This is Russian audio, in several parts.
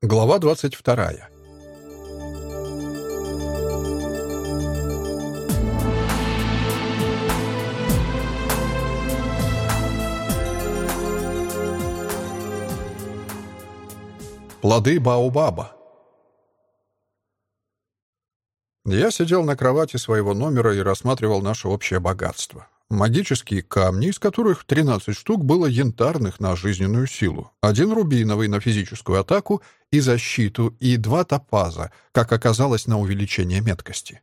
Глава 22. Плоды Баобаба. Я сидел на кровати своего номера и рассматривал наше общее богатство. Магические камни, из которых 13 штук было янтарных на жизненную силу, один рубиновый на физическую атаку и защиту, и два топаза, как оказалось, на увеличение меткости.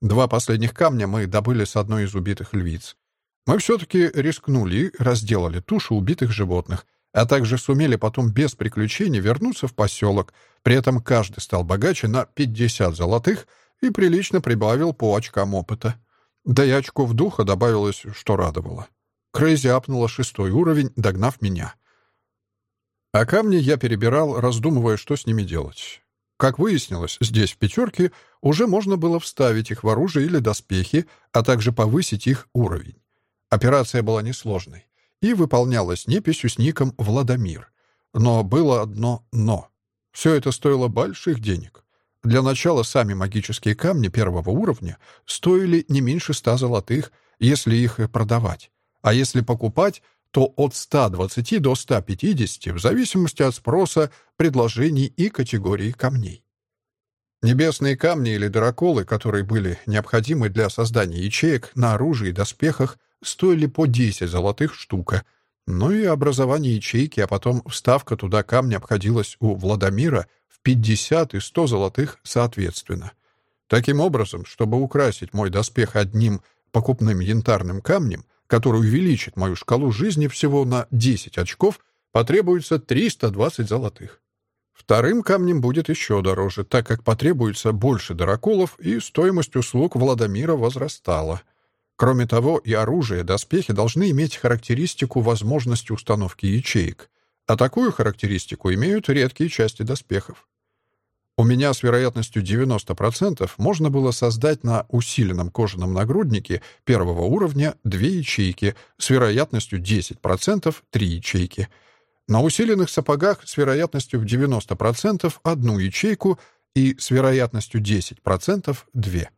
Два последних камня мы добыли с одной из убитых львиц. Мы все-таки рискнули разделали туши убитых животных, а также сумели потом без приключений вернуться в поселок, при этом каждый стал богаче на 50 золотых и прилично прибавил по очкам опыта. Да и очков духа добавилось, что радовало. Крейзи апнула шестой уровень, догнав меня. А камни я перебирал, раздумывая, что с ними делать. Как выяснилось, здесь, в пятерке, уже можно было вставить их в оружие или доспехи, а также повысить их уровень. Операция была несложной и выполнялась неписью с ником Владомир. Но было одно «но». Все это стоило больших денег. Для начала сами магические камни первого уровня стоили не меньше ста золотых, если их продавать. А если покупать, то от 120 до 150 в зависимости от спроса, предложений и категории камней. Небесные камни или дыроколы, которые были необходимы для создания ячеек на оружии и доспехах, стоили по 10 золотых штука. Ну и образование ячейки, а потом вставка туда камня обходилась у Владимира 50 и 100 золотых соответственно. Таким образом, чтобы украсить мой доспех одним покупным янтарным камнем, который увеличит мою шкалу жизни всего на 10 очков, потребуется 320 золотых. Вторым камнем будет еще дороже, так как потребуется больше дыроколов, и стоимость услуг Владимира возрастала. Кроме того, и оружие, и доспехи должны иметь характеристику возможности установки ячеек, а такую характеристику имеют редкие части доспехов. У меня с вероятностью 90% можно было создать на усиленном кожаном нагруднике первого уровня две ячейки, с вероятностью 10% три ячейки. На усиленных сапогах с вероятностью в 90% одну ячейку и с вероятностью 10% две.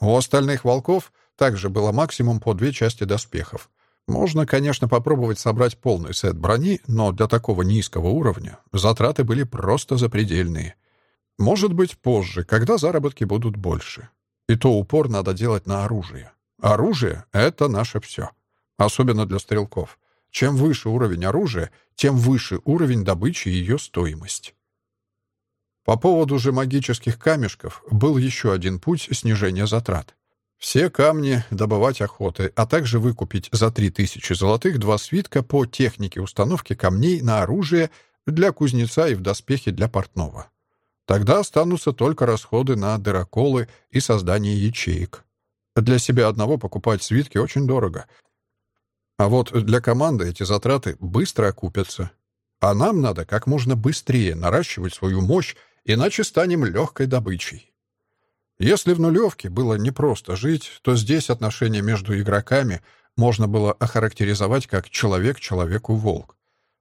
У остальных волков также было максимум по две части доспехов. Можно, конечно, попробовать собрать полный сет брони, но для такого низкого уровня затраты были просто запредельные. Может быть, позже, когда заработки будут больше. И то упор надо делать на оружие. Оружие — это наше все. Особенно для стрелков. Чем выше уровень оружия, тем выше уровень добычи и ее стоимость. По поводу же магических камешков был еще один путь снижения затрат. Все камни добывать охоты, а также выкупить за 3000 золотых два свитка по технике установки камней на оружие для кузнеца и в доспехи для портного. Тогда останутся только расходы на дыроколы и создание ячеек. Для себя одного покупать свитки очень дорого. А вот для команды эти затраты быстро окупятся. А нам надо как можно быстрее наращивать свою мощь, иначе станем легкой добычей. Если в нулевке было непросто жить, то здесь отношения между игроками можно было охарактеризовать как человек человеку волк.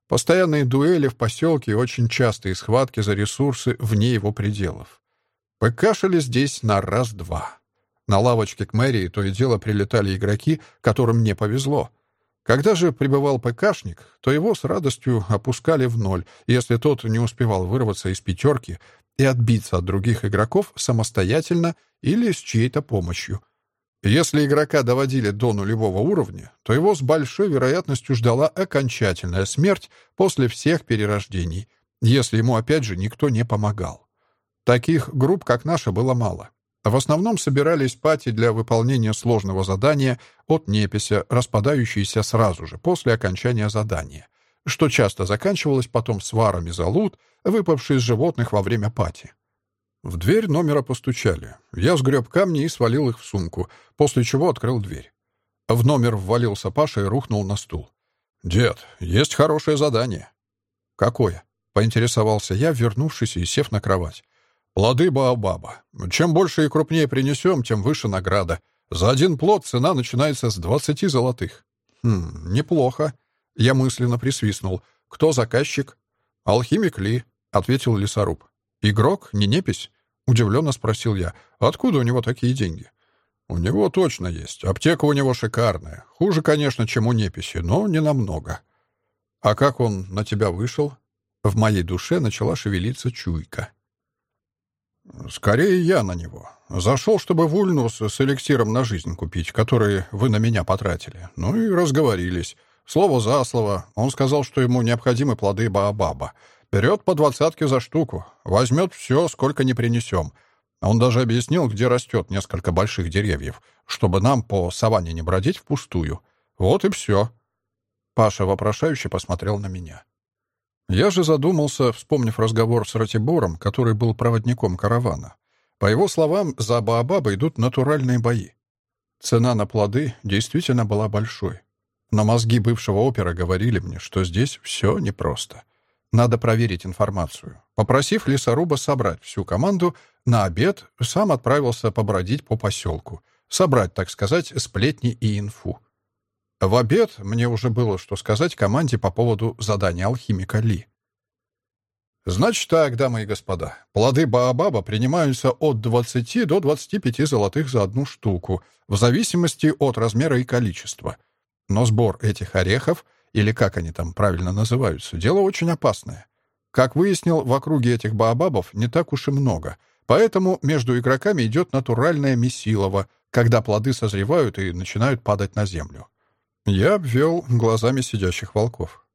Постоянные дуэли в поселке и очень частые схватки за ресурсы вне его пределов. ПКшили здесь на раз-два. На лавочке к мэрии то и дело прилетали игроки, которым не повезло. Когда же прибывал ПКшник, то его с радостью опускали в ноль, если тот не успевал вырваться из пятерки и отбиться от других игроков самостоятельно или с чьей-то помощью. Если игрока доводили до нулевого уровня, то его с большой вероятностью ждала окончательная смерть после всех перерождений, если ему опять же никто не помогал. Таких групп, как наша, было мало. В основном собирались пати для выполнения сложного задания от непися, распадающиеся сразу же после окончания задания — что часто заканчивалось потом сварами за лут, выпавший из животных во время пати. В дверь номера постучали. Я сгреб камни и свалил их в сумку, после чего открыл дверь. В номер ввалился Паша и рухнул на стул. «Дед, есть хорошее задание». «Какое?» — поинтересовался я, вернувшись и сев на кровать. «Плоды Баобаба. Чем больше и крупнее принесем, тем выше награда. За один плод цена начинается с двадцати золотых». «Хм, неплохо», я мысленно присвистнул. «Кто заказчик?» «Алхимик Ли». — ответил лесоруб. «Игрок? Не непись?» — удивленно спросил я. «Откуда у него такие деньги?» «У него точно есть. Аптека у него шикарная. Хуже, конечно, чем у неписи, но не намного». «А как он на тебя вышел?» В моей душе начала шевелиться чуйка. «Скорее я на него. Зашел, чтобы вульнус с эликсиром на жизнь купить, который вы на меня потратили. Ну и разговорились. Слово за слово. Он сказал, что ему необходимы плоды Баобаба. Берет по двадцатке за штуку. Возьмет все, сколько не принесем. Он даже объяснил, где растет несколько больших деревьев, чтобы нам по саванне не бродить впустую. Вот и все». Паша вопрошающе посмотрел на меня. Я же задумался, вспомнив разговор с Ратибором, который был проводником каравана. По его словам, за Баобаба идут натуральные бои. Цена на плоды действительно была большой. Но мозги бывшего опера говорили мне, что здесь все непросто. Надо проверить информацию. Попросив лесоруба собрать всю команду, на обед сам отправился побродить по поселку. Собрать, так сказать, сплетни и инфу. В обед мне уже было что сказать команде по поводу задания алхимика Ли. Значит так, дамы и господа, плоды Баобаба принимаются от 20 до 25 золотых за одну штуку, в зависимости от размера и количества. Но сбор этих орехов, или как они там правильно называются, дело очень опасное. Как выяснил, в округе этих Баобабов не так уж и много, поэтому между игроками идет натуральное месилово, когда плоды созревают и начинают падать на землю. Я обвел глазами сидящих волков.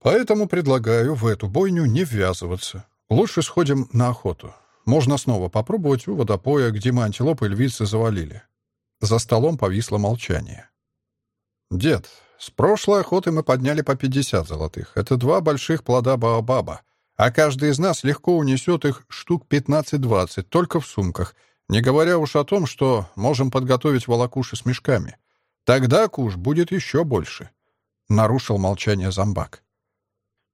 Поэтому предлагаю в эту бойню не ввязываться. Лучше сходим на охоту. Можно снова попробовать у водопоя, где мы антилопы и львицы завалили. За столом повисло молчание. «Дед, с прошлой охоты мы подняли по 50 золотых. Это два больших плода Баобаба. А каждый из нас легко унесет их штук 15-20, только в сумках, не говоря уж о том, что можем подготовить волокуши с мешками. Тогда куш будет еще больше. Нарушил молчание зомбак.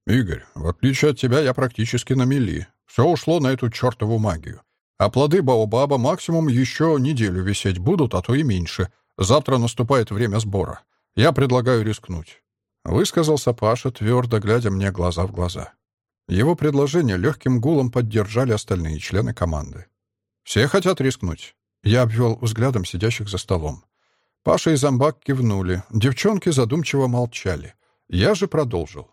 «Игорь, в отличие от тебя, я практически на мели. Все ушло на эту чертову магию. А плоды Баобаба максимум еще неделю висеть будут, а то и меньше. Завтра наступает время сбора. Я предлагаю рискнуть», — высказался Паша, твердо глядя мне глаза в глаза. Его предложение легким гулом поддержали остальные члены команды. «Все хотят рискнуть?» Я обвел взглядом сидящих за столом. Паша и зомбак кивнули. Девчонки задумчиво молчали. Я же продолжил.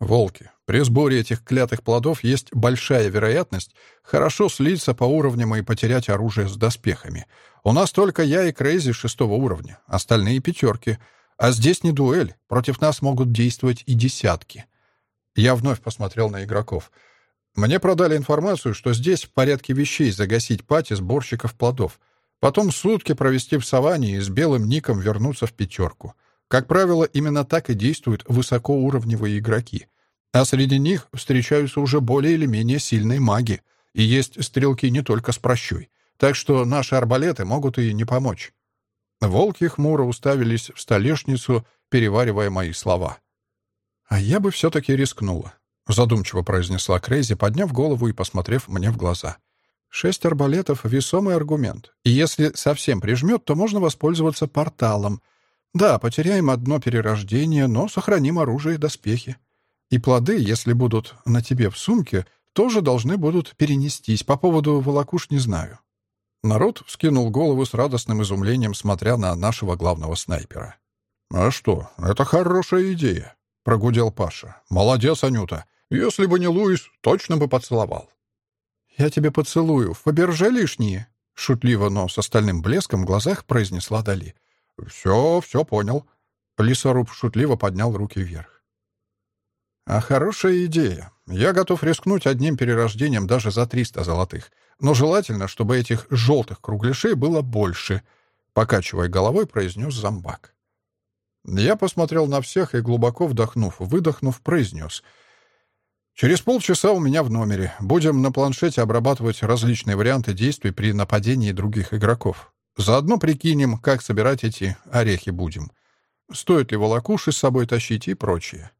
«Волки, при сборе этих клятых плодов есть большая вероятность хорошо слиться по уровням и потерять оружие с доспехами. У нас только я и Крейзи шестого уровня, остальные пятерки. А здесь не дуэль, против нас могут действовать и десятки». Я вновь посмотрел на игроков. Мне продали информацию, что здесь в порядке вещей загасить пати сборщиков плодов. Потом сутки провести в саванне и с белым ником вернуться в пятерку. Как правило, именно так и действуют высокоуровневые игроки. А среди них встречаются уже более или менее сильные маги. И есть стрелки не только с прощой. Так что наши арбалеты могут и не помочь. Волки хмуро уставились в столешницу, переваривая мои слова. «А я бы все-таки рискнула», — задумчиво произнесла Крейзи, подняв голову и посмотрев мне в глаза. Шесть арбалетов — весомый аргумент. И если совсем прижмет, то можно воспользоваться порталом. Да, потеряем одно перерождение, но сохраним оружие и доспехи. И плоды, если будут на тебе в сумке, тоже должны будут перенестись. По поводу волокуш не знаю». Народ вскинул голову с радостным изумлением, смотря на нашего главного снайпера. «А что, это хорошая идея», — прогудел Паша. «Молодец, Анюта. Если бы не Луис, точно бы поцеловал». «Я тебе поцелую. Фаберже лишние!» Шутливо, но с остальным блеском в глазах произнесла Дали. «Все, все понял». Лесоруб шутливо поднял руки вверх. «А хорошая идея. Я готов рискнуть одним перерождением даже за триста золотых. Но желательно, чтобы этих желтых кругляшей было больше», покачивая головой, произнес зомбак. Я посмотрел на всех и, глубоко вдохнув, выдохнув, произнес — Через полчаса у меня в номере. Будем на планшете обрабатывать различные варианты действий при нападении других игроков. Заодно прикинем, как собирать эти орехи будем. Стоит ли волокуши с собой тащить и прочее.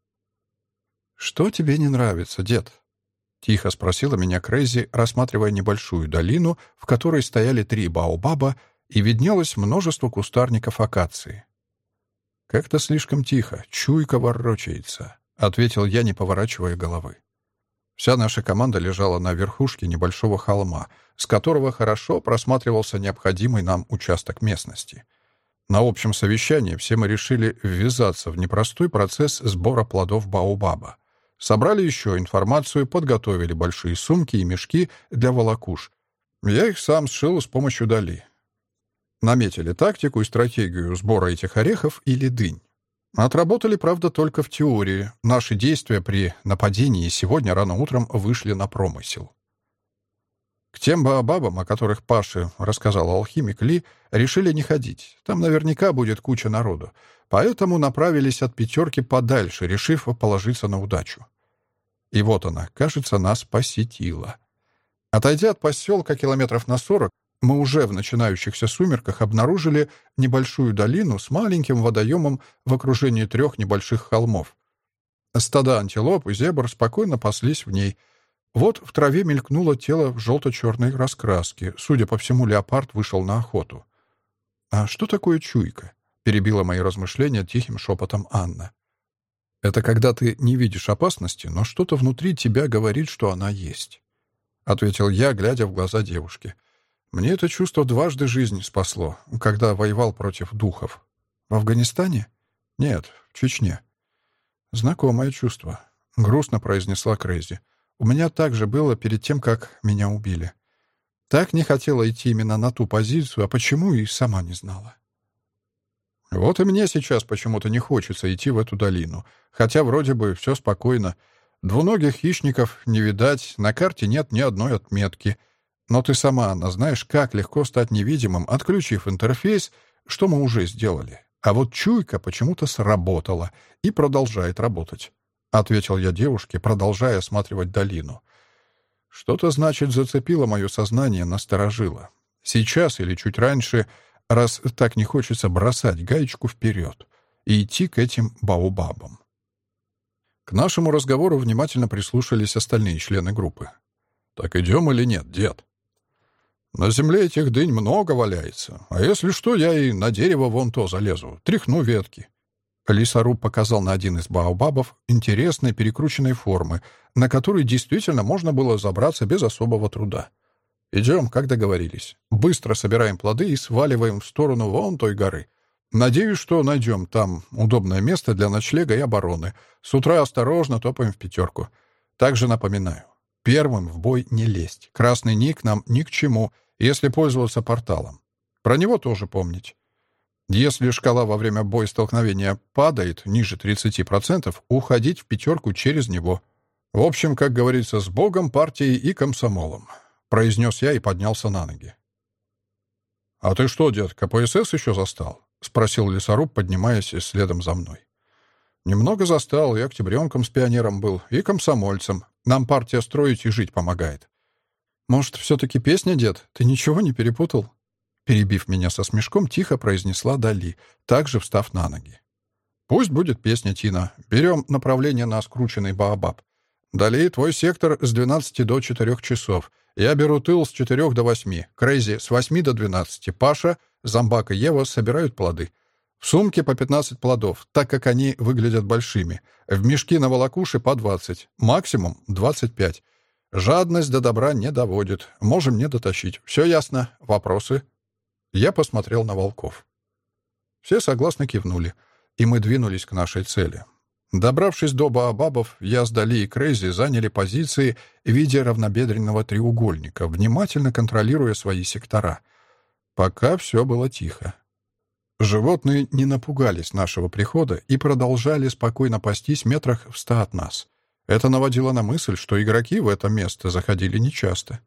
«Что тебе не нравится, дед?» — тихо спросила меня Крейзи, рассматривая небольшую долину, в которой стояли три баобаба и виднелось множество кустарников акации. «Как-то слишком тихо, чуйка ворочается», — ответил я, не поворачивая головы. Вся наша команда лежала на верхушке небольшого холма, с которого хорошо просматривался необходимый нам участок местности. На общем совещании все мы решили ввязаться в непростой процесс сбора плодов баобаба. Собрали еще информацию, подготовили большие сумки и мешки для волокуш. Я их сам сшил с помощью Дали. Наметили тактику и стратегию сбора этих орехов или дынь. Отработали, правда, только в теории. Наши действия при нападении сегодня рано утром вышли на промысел. Тем баобабам, о которых Паше рассказал алхимик Ли, решили не ходить. Там наверняка будет куча народу. Поэтому направились от пятерки подальше, решив положиться на удачу. И вот она, кажется, нас посетила. Отойдя от поселка километров на сорок, мы уже в начинающихся сумерках обнаружили небольшую долину с маленьким водоемом в окружении трех небольших холмов. Стада антилоп и зебр спокойно паслись в ней. Вот в траве мелькнуло тело в желто-черной раскраске. Судя по всему, леопард вышел на охоту. «А что такое чуйка?» — перебила мои размышления тихим шепотом Анна. «Это когда ты не видишь опасности, но что-то внутри тебя говорит, что она есть», — ответил я, глядя в глаза девушки. — мне это чувство дважды жизнь спасло, когда воевал против духов. В Афганистане? Нет, в Чечне. Знакомое чувство. Грустно произнесла Крейзи. У меня так же было перед тем, как меня убили. Так не хотела идти именно на ту позицию, а почему и сама не знала. Вот и мне сейчас почему-то не хочется идти в эту долину, хотя вроде бы все спокойно. Двуногих хищников не видать, на карте нет ни одной отметки — но ты сама, Анна, знаешь, как легко стать невидимым, отключив интерфейс, что мы уже сделали. А вот чуйка почему-то сработала и продолжает работать. Ответил я девушке, продолжая осматривать долину. Что-то, значит, зацепило мое сознание, насторожило. Сейчас или чуть раньше, раз так не хочется бросать гаечку вперед и идти к этим баобабам. К нашему разговору внимательно прислушались остальные члены группы. «Так идем или нет, дед?» На земле этих дынь много валяется. А если что, я и на дерево вон то залезу, тряхну ветки». Лисоруб показал на один из баобабов интересной перекрученной формы, на который действительно можно было забраться без особого труда. «Идем, как договорились. Быстро собираем плоды и сваливаем в сторону вон той горы. Надеюсь, что найдем там удобное место для ночлега и обороны. С утра осторожно топаем в пятерку. Также напоминаю, Первым в бой не лезть. Красный ник нам ни к чему, если пользоваться порталом. Про него тоже помнить. Если шкала во время боя-столкновения падает ниже 30%, уходить в пятерку через него. В общем, как говорится, с Богом, партией и комсомолом. Произнес я и поднялся на ноги. «А ты что, дед, КПСС еще застал?» — спросил лесоруб, поднимаясь следом за мной. «Немного застал, и октябренком с пионером был, и комсомольцем. Нам партия строить и жить помогает. Может, все-таки песня, дед? Ты ничего не перепутал?» Перебив меня со смешком, тихо произнесла Дали, также встав на ноги. «Пусть будет песня, Тина. Берем направление на скрученный Баобаб. Дали, твой сектор с 12 до 4 часов. Я беру тыл с 4 до 8. Крейзи с 8 до 12. Паша, Замбак и Ева собирают плоды. В сумке по 15 плодов, так как они выглядят большими. В мешки на волокуши по 20. Максимум 25. Жадность до добра не доводит. Можем не дотащить. Все ясно. Вопросы? Я посмотрел на волков. Все согласно кивнули, и мы двинулись к нашей цели. Добравшись до Баобабов, я с Дали и Крейзи заняли позиции в виде равнобедренного треугольника, внимательно контролируя свои сектора. Пока все было тихо. Животные не напугались нашего прихода и продолжали спокойно пастись метрах в ста от нас. Это наводило на мысль, что игроки в это место заходили нечасто.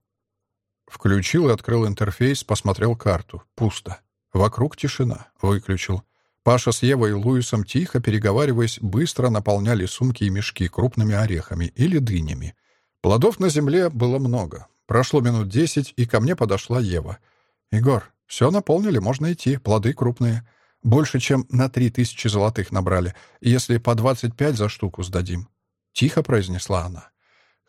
Включил и открыл интерфейс, посмотрел карту. Пусто. Вокруг тишина. Выключил. Паша с Евой и Луисом, тихо переговариваясь, быстро наполняли сумки и мешки крупными орехами или дынями. Плодов на земле было много. Прошло минут десять, и ко мне подошла Ева. «Егор, все наполнили, можно идти, плоды крупные. Больше, чем на три тысячи золотых набрали, если по двадцать пять за штуку сдадим. Тихо произнесла она.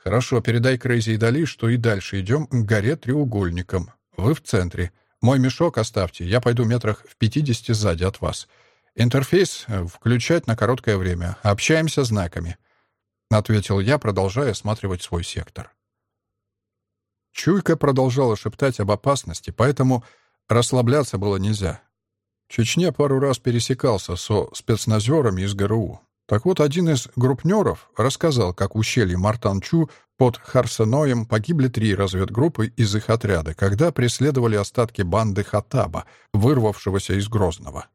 Хорошо, передай Крейзи и Дали, что и дальше идем к горе треугольником. Вы в центре. Мой мешок оставьте, я пойду метрах в пятидесяти сзади от вас. Интерфейс включать на короткое время. Общаемся знаками. ответил я, продолжая осматривать свой сектор. Чуйка продолжала шептать об опасности, поэтому расслабляться было нельзя. Чечня пару раз пересекался со спецназерами из ГРУ. Так вот, один из группнеров рассказал, как в ущелье Мартанчу под Харсеноем погибли три разведгруппы из их отряда, когда преследовали остатки банды Хатаба, вырвавшегося из Грозного.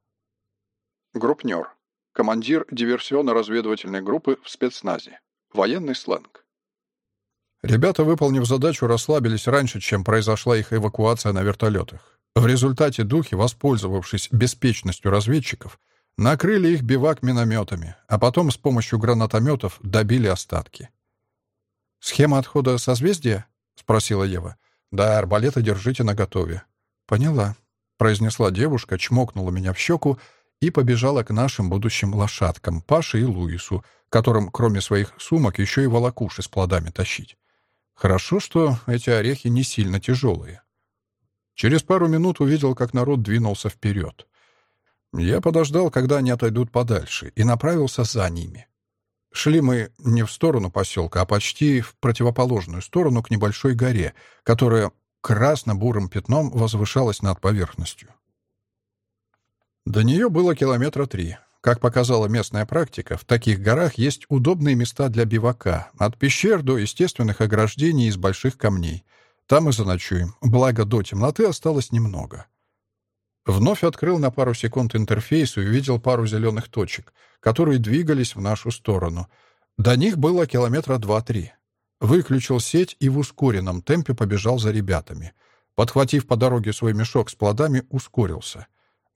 Группнер. Командир диверсионно-разведывательной группы в спецназе. Военный сленг. Ребята, выполнив задачу, расслабились раньше, чем произошла их эвакуация на вертолетах. В результате духи, воспользовавшись беспечностью разведчиков, накрыли их бивак минометами, а потом с помощью гранатометов добили остатки. «Схема отхода созвездия?» — спросила Ева. «Да, арбалеты держите наготове». «Поняла», — произнесла девушка, чмокнула меня в щеку и побежала к нашим будущим лошадкам, Паше и Луису, которым, кроме своих сумок, еще и волокуши с плодами тащить. Хорошо, что эти орехи не сильно тяжелые. Через пару минут увидел, как народ двинулся вперед. Я подождал, когда они отойдут подальше, и направился за ними. Шли мы не в сторону поселка, а почти в противоположную сторону к небольшой горе, которая красно-бурым пятном возвышалась над поверхностью. До нее было километра три. Как показала местная практика, в таких горах есть удобные места для бивака, от пещер до естественных ограждений из больших камней. Там и заночуем, благо до темноты осталось немного. Вновь открыл на пару секунд интерфейс и увидел пару зеленых точек, которые двигались в нашу сторону. До них было километра два-три. Выключил сеть и в ускоренном темпе побежал за ребятами. Подхватив по дороге свой мешок с плодами, ускорился.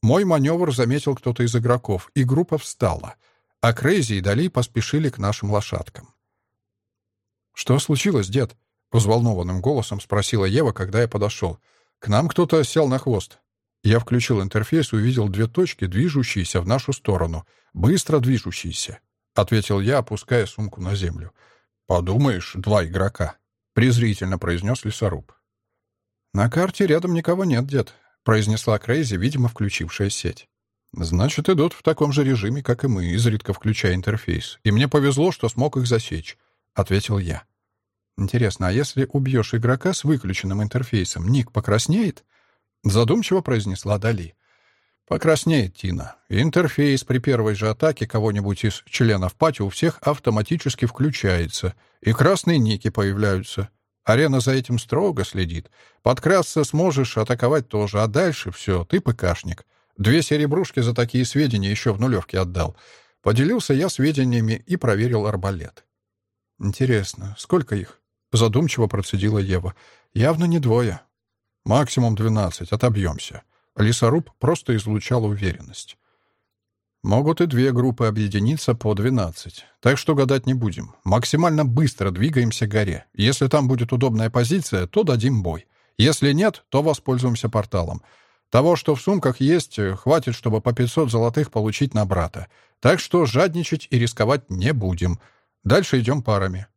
Мой маневр заметил кто-то из игроков, и группа встала, а Крейзи и Дали поспешили к нашим лошадкам. «Что случилось, дед?» — взволнованным голосом спросила Ева, когда я подошел. «К нам кто-то сел на хвост». Я включил интерфейс увидел две точки, движущиеся в нашу сторону. Быстро движущиеся, — ответил я, опуская сумку на землю. «Подумаешь, два игрока», — презрительно произнес лесоруб. «На карте рядом никого нет, дед», — произнесла Крейзи, видимо, включившая сеть. «Значит, идут в таком же режиме, как и мы, изредка включая интерфейс. И мне повезло, что смог их засечь», — ответил я. «Интересно, а если убьешь игрока с выключенным интерфейсом, ник покраснеет?» Задумчиво произнесла Дали. Покраснеет Тина. Интерфейс при первой же атаке кого-нибудь из членов пати у всех автоматически включается, и красные ники появляются. Арена за этим строго следит. Подкрасться сможешь, атаковать тоже, а дальше все, ты ПКшник. Две серебрушки за такие сведения еще в нулевке отдал. Поделился я сведениями и проверил арбалет. «Интересно, сколько их?» — задумчиво процедила Ева. «Явно не двое. Максимум 12, отобьемся. Лесоруб просто излучал уверенность. Могут и две группы объединиться по 12. Так что гадать не будем. Максимально быстро двигаемся к горе. Если там будет удобная позиция, то дадим бой. Если нет, то воспользуемся порталом. Того, что в сумках есть, хватит, чтобы по 500 золотых получить на брата. Так что жадничать и рисковать не будем. Дальше идем парами.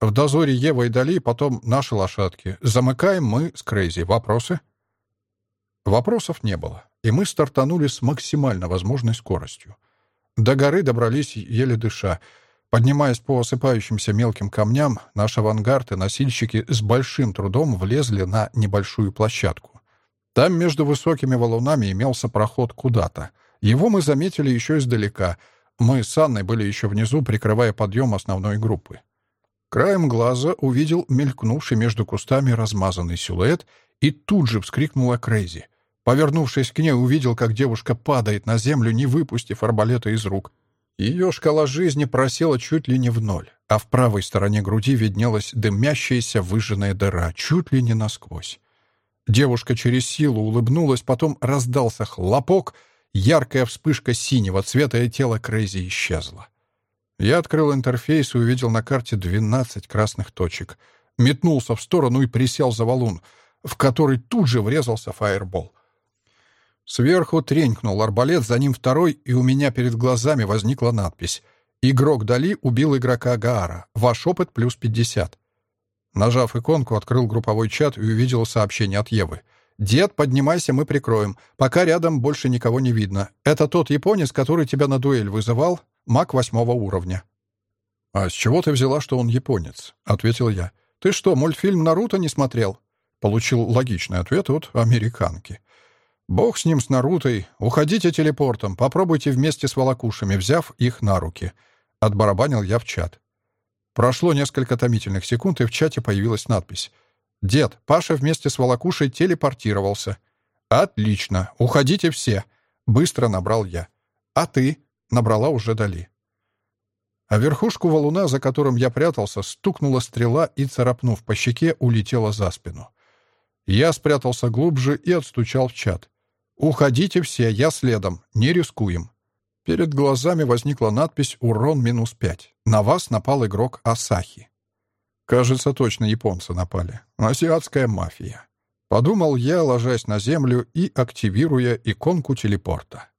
В дозоре Ева и Дали, потом наши лошадки. Замыкаем мы с Крейзи. Вопросы? Вопросов не было, и мы стартанули с максимально возможной скоростью. До горы добрались еле дыша. Поднимаясь по осыпающимся мелким камням, наши авангард и носильщики с большим трудом влезли на небольшую площадку. Там между высокими валунами имелся проход куда-то. Его мы заметили еще издалека. Мы с Анной были еще внизу, прикрывая подъем основной группы. Краем глаза увидел мелькнувший между кустами размазанный силуэт и тут же вскрикнула Крейзи. Повернувшись к ней, увидел, как девушка падает на землю, не выпустив арбалета из рук. Ее шкала жизни просела чуть ли не в ноль, а в правой стороне груди виднелась дымящаяся выжженная дыра, чуть ли не насквозь. Девушка через силу улыбнулась, потом раздался хлопок, яркая вспышка синего цвета, и тело Крейзи исчезло. Я открыл интерфейс и увидел на карте 12 красных точек. Метнулся в сторону и присел за валун, в который тут же врезался фаербол. Сверху тренькнул арбалет, за ним второй, и у меня перед глазами возникла надпись «Игрок Дали убил игрока Гаара. Ваш опыт плюс 50». Нажав иконку, открыл групповой чат и увидел сообщение от Евы. «Дед, поднимайся, мы прикроем. Пока рядом больше никого не видно. Это тот японец, который тебя на дуэль вызывал? Маг восьмого уровня. «А с чего ты взяла, что он японец?» — ответил я. «Ты что, мультфильм «Наруто» не смотрел?» Получил логичный ответ от американки. «Бог с ним, с Нарутой. Уходите телепортом. Попробуйте вместе с волокушами, взяв их на руки». Отбарабанил я в чат. Прошло несколько томительных секунд, и в чате появилась надпись. «Дед, Паша вместе с волокушей телепортировался». «Отлично. Уходите все». Быстро набрал я. «А ты?» — набрала уже Дали. А верхушку валуна, за которым я прятался, стукнула стрела и, царапнув по щеке, улетела за спину. Я спрятался глубже и отстучал в чат. «Уходите все, я следом, не рискуем». Перед глазами возникла надпись «Урон минус пять». На вас напал игрок Асахи. Кажется, точно японцы напали. Азиатская мафия. Подумал я, ложась на землю и активируя иконку телепорта.